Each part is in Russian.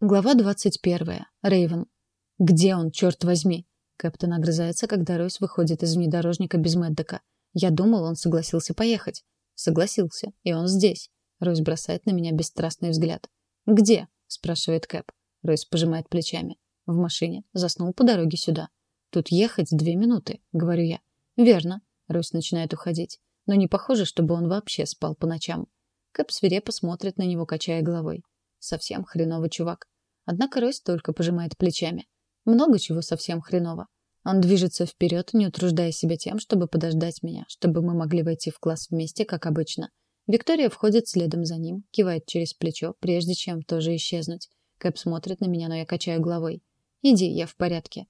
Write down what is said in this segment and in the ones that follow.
Глава 21. Рейвен. Где он, черт возьми? Кэптон огрызается, когда Ройс выходит из внедорожника без Мэддека. Я думал, он согласился поехать. Согласился, и он здесь. Ройс бросает на меня бесстрастный взгляд. Где? спрашивает Кэп. Ройс пожимает плечами. В машине. Заснул по дороге сюда. Тут ехать две минуты, говорю я. Верно. Ройс начинает уходить. Но не похоже, чтобы он вообще спал по ночам. Кэп свирепо смотрит на него, качая головой. Совсем хреновый чувак. Однако Ройс только пожимает плечами. Много чего совсем хреново. Он движется вперед, не утруждая себя тем, чтобы подождать меня, чтобы мы могли войти в класс вместе, как обычно. Виктория входит следом за ним, кивает через плечо, прежде чем тоже исчезнуть. Кэп смотрит на меня, но я качаю головой. «Иди, я в порядке».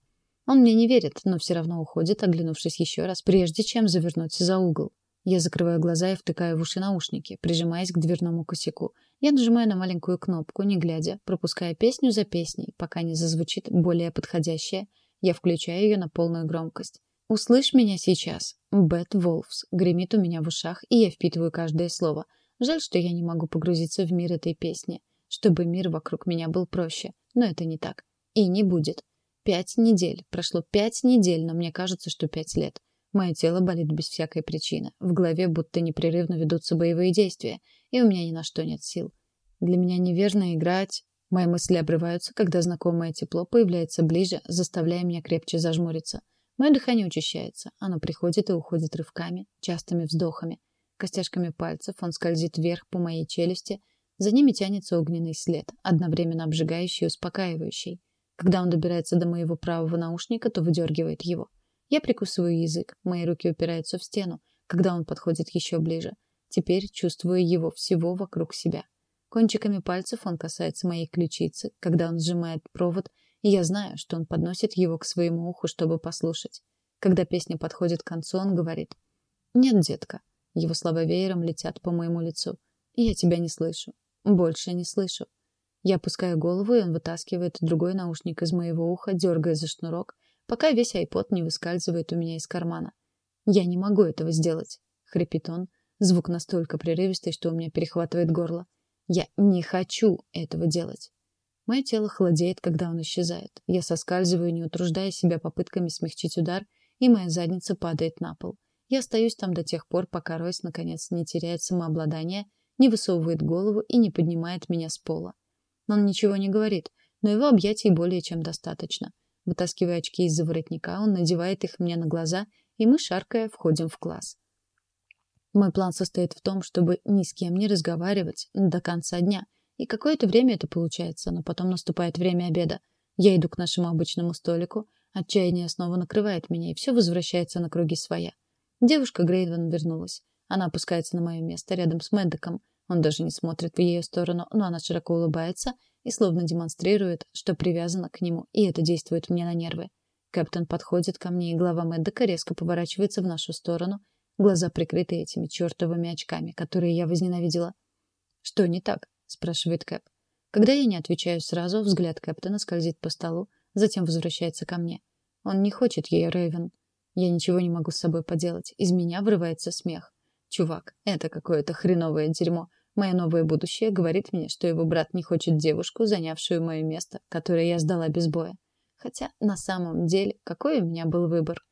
Он мне не верит, но все равно уходит, оглянувшись еще раз, прежде чем завернуть за угол. Я закрываю глаза и втыкаю в уши наушники, прижимаясь к дверному косяку. Я нажимаю на маленькую кнопку, не глядя, пропуская песню за песней, пока не зазвучит более подходящая. Я включаю ее на полную громкость. «Услышь меня сейчас». «Бэт Волфс» гремит у меня в ушах, и я впитываю каждое слово. Жаль, что я не могу погрузиться в мир этой песни, чтобы мир вокруг меня был проще. Но это не так. И не будет. Пять недель. Прошло пять недель, но мне кажется, что пять лет. Мое тело болит без всякой причины. В голове будто непрерывно ведутся боевые действия, и у меня ни на что нет сил. Для меня неверно играть. Мои мысли обрываются, когда знакомое тепло появляется ближе, заставляя меня крепче зажмуриться. Мое дыхание учащается. Оно приходит и уходит рывками, частыми вздохами. Костяшками пальцев он скользит вверх по моей челюсти. За ними тянется огненный след, одновременно обжигающий и успокаивающий. Когда он добирается до моего правого наушника, то выдергивает его. Я прикусываю язык, мои руки упираются в стену, когда он подходит еще ближе. Теперь чувствую его всего вокруг себя. Кончиками пальцев он касается моей ключицы, когда он сжимает провод, и я знаю, что он подносит его к своему уху, чтобы послушать. Когда песня подходит к концу, он говорит «Нет, детка». Его слова веером летят по моему лицу. «Я тебя не слышу. Больше не слышу». Я опускаю голову, и он вытаскивает другой наушник из моего уха, дергая за шнурок, пока весь айпод не выскальзывает у меня из кармана. «Я не могу этого сделать», — хрипит он. Звук настолько прерывистый, что у меня перехватывает горло. «Я не хочу этого делать». Мое тело холодеет, когда он исчезает. Я соскальзываю, не утруждая себя попытками смягчить удар, и моя задница падает на пол. Я остаюсь там до тех пор, пока Ройс наконец не теряет самообладание, не высовывает голову и не поднимает меня с пола. Он ничего не говорит, но его объятий более чем достаточно. Вытаскивая очки из-за воротника, он надевает их мне на глаза, и мы, шаркая, входим в класс. Мой план состоит в том, чтобы ни с кем не разговаривать до конца дня. И какое-то время это получается, но потом наступает время обеда. Я иду к нашему обычному столику, отчаяние снова накрывает меня, и все возвращается на круги своя. Девушка Грейдван вернулась. Она опускается на мое место рядом с Мэддоком. Он даже не смотрит в ее сторону, но она широко улыбается и словно демонстрирует, что привязана к нему, и это действует мне на нервы. Капитан подходит ко мне, и глава Мэддека резко поворачивается в нашу сторону, глаза прикрыты этими чертовыми очками, которые я возненавидела. «Что не так?» — спрашивает Кэп. Когда я не отвечаю сразу, взгляд Кэптона скользит по столу, затем возвращается ко мне. Он не хочет ее, Рэйвен. Я ничего не могу с собой поделать. Из меня вырывается смех. Чувак, это какое-то хреновое дерьмо. Мое новое будущее говорит мне, что его брат не хочет девушку, занявшую мое место, которое я сдала без боя. Хотя на самом деле, какой у меня был выбор?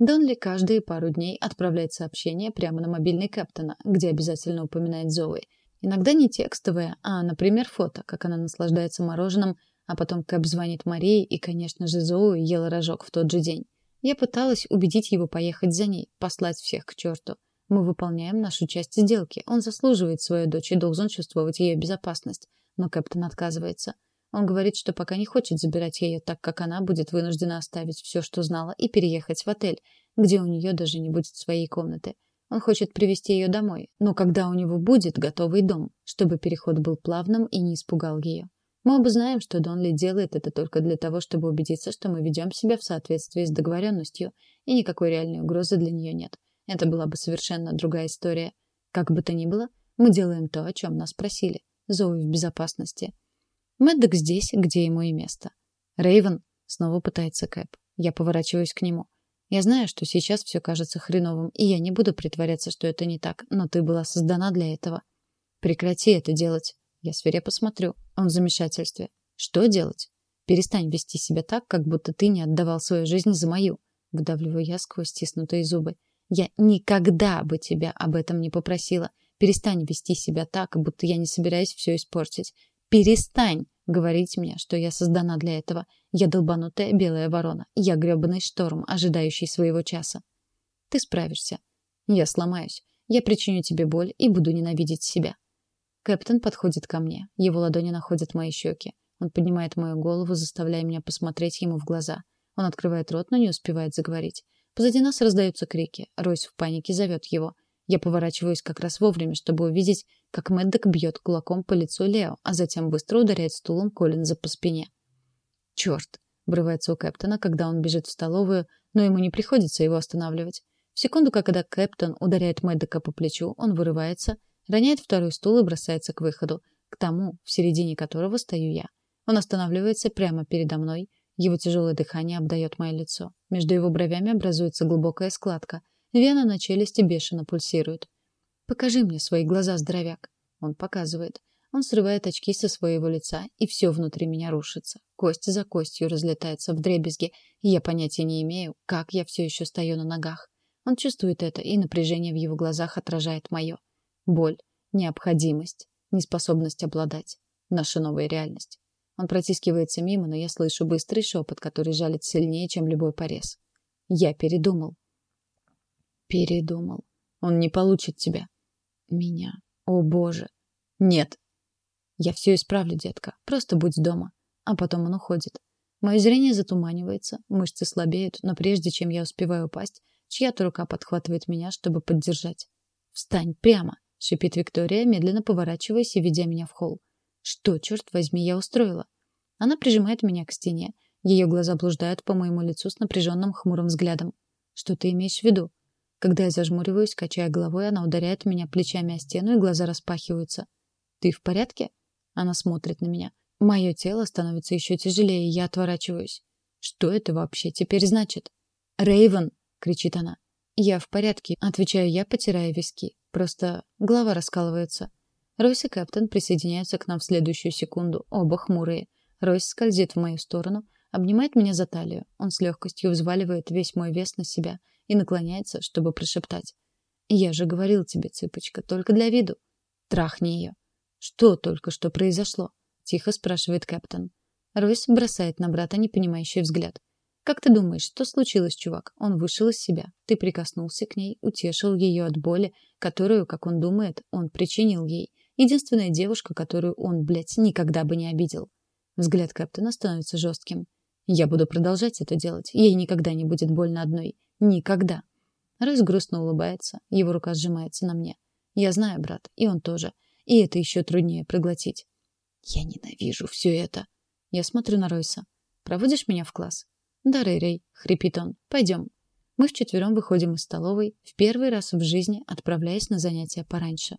Донли каждые пару дней отправляет сообщение прямо на мобильный Кэптона, где обязательно упоминает Зоуи. Иногда не текстовое, а, например, фото, как она наслаждается мороженым, а потом Кэп звонит Марии, и, конечно же, Зоуи ела рожок в тот же день. Я пыталась убедить его поехать за ней, послать всех к черту. Мы выполняем нашу часть сделки. Он заслуживает свою дочь и должен чувствовать ее безопасность. Но Кэптон отказывается. Он говорит, что пока не хочет забирать ее, так как она будет вынуждена оставить все, что знала, и переехать в отель, где у нее даже не будет своей комнаты. Он хочет привести ее домой, но когда у него будет готовый дом, чтобы переход был плавным и не испугал ее. Мы оба знаем, что Донли делает это только для того, чтобы убедиться, что мы ведем себя в соответствии с договоренностью, и никакой реальной угрозы для нее нет. Это была бы совершенно другая история. Как бы то ни было, мы делаем то, о чем нас просили. Зоуи в безопасности. Мэддок здесь, где ему и место. Рейвен снова пытается Кэп. Я поворачиваюсь к нему. Я знаю, что сейчас все кажется хреновым, и я не буду притворяться, что это не так, но ты была создана для этого. Прекрати это делать. Я свирепо смотрю. Он в замешательстве. Что делать? Перестань вести себя так, как будто ты не отдавал свою жизнь за мою. Выдавливаю я сквозь стиснутые зубы. Я никогда бы тебя об этом не попросила. Перестань вести себя так, будто я не собираюсь все испортить. Перестань говорить мне, что я создана для этого. Я долбанутая белая ворона. Я грёбаный шторм, ожидающий своего часа. Ты справишься. Я сломаюсь. Я причиню тебе боль и буду ненавидеть себя. Кэптен подходит ко мне. Его ладони находят мои щеки. Он поднимает мою голову, заставляя меня посмотреть ему в глаза. Он открывает рот, но не успевает заговорить. Позади нас раздаются крики. Ройс в панике зовет его. Я поворачиваюсь как раз вовремя, чтобы увидеть, как Мэддок бьет кулаком по лицу Лео, а затем быстро ударяет стулом Коллинза по спине. «Черт!» — врывается у Кэптона, когда он бежит в столовую, но ему не приходится его останавливать. В секунду, когда Кэптон ударяет Мэддока по плечу, он вырывается, роняет второй стул и бросается к выходу, к тому, в середине которого стою я. Он останавливается прямо передо мной. Его тяжелое дыхание обдает мое лицо. Между его бровями образуется глубокая складка. Вена на челюсти бешено пульсирует. «Покажи мне свои глаза, здоровяк». Он показывает. Он срывает очки со своего лица, и все внутри меня рушится. Кость за костью разлетается в дребезги, и я понятия не имею, как я все еще стою на ногах. Он чувствует это, и напряжение в его глазах отражает мое. Боль, необходимость, неспособность обладать. Наша новая реальность. Он протискивается мимо, но я слышу быстрый шепот, который жалит сильнее, чем любой порез. Я передумал. Передумал. Он не получит тебя. Меня. О, боже. Нет. Я все исправлю, детка. Просто будь дома. А потом он уходит. Мое зрение затуманивается, мышцы слабеют, но прежде чем я успеваю упасть, чья-то рука подхватывает меня, чтобы поддержать. «Встань прямо!» — шипит Виктория, медленно поворачиваясь и ведя меня в холл. Что, черт возьми, я устроила? Она прижимает меня к стене. Ее глаза блуждают по моему лицу с напряженным хмурым взглядом. Что ты имеешь в виду? Когда я зажмуриваюсь, качая головой, она ударяет меня плечами о стену, и глаза распахиваются. Ты в порядке? Она смотрит на меня. Мое тело становится еще тяжелее, я отворачиваюсь. Что это вообще теперь значит? Рейвен, кричит она. Я в порядке, отвечаю я, потирая виски. Просто голова раскалывается. Ройс и Кэптон присоединяются к нам в следующую секунду, оба хмурые. Ройс скользит в мою сторону, обнимает меня за талию. Он с легкостью взваливает весь мой вес на себя и наклоняется, чтобы прошептать. «Я же говорил тебе, цыпочка, только для виду. Трахни ее». «Что только что произошло?» — тихо спрашивает Кэптон. Ройс бросает на брата непонимающий взгляд. Как ты думаешь, что случилось, чувак? Он вышел из себя. Ты прикоснулся к ней, утешил ее от боли, которую, как он думает, он причинил ей. Единственная девушка, которую он, блядь, никогда бы не обидел. Взгляд Кэптона становится жестким. Я буду продолжать это делать. Ей никогда не будет больно одной. Никогда. Ройс грустно улыбается. Его рука сжимается на мне. Я знаю, брат, и он тоже. И это еще труднее проглотить. Я ненавижу все это. Я смотрю на Ройса. Проводишь меня в класс? Да, Рэй, хрипит он. Пойдем. Мы вчетвером выходим из столовой, в первый раз в жизни отправляясь на занятия пораньше.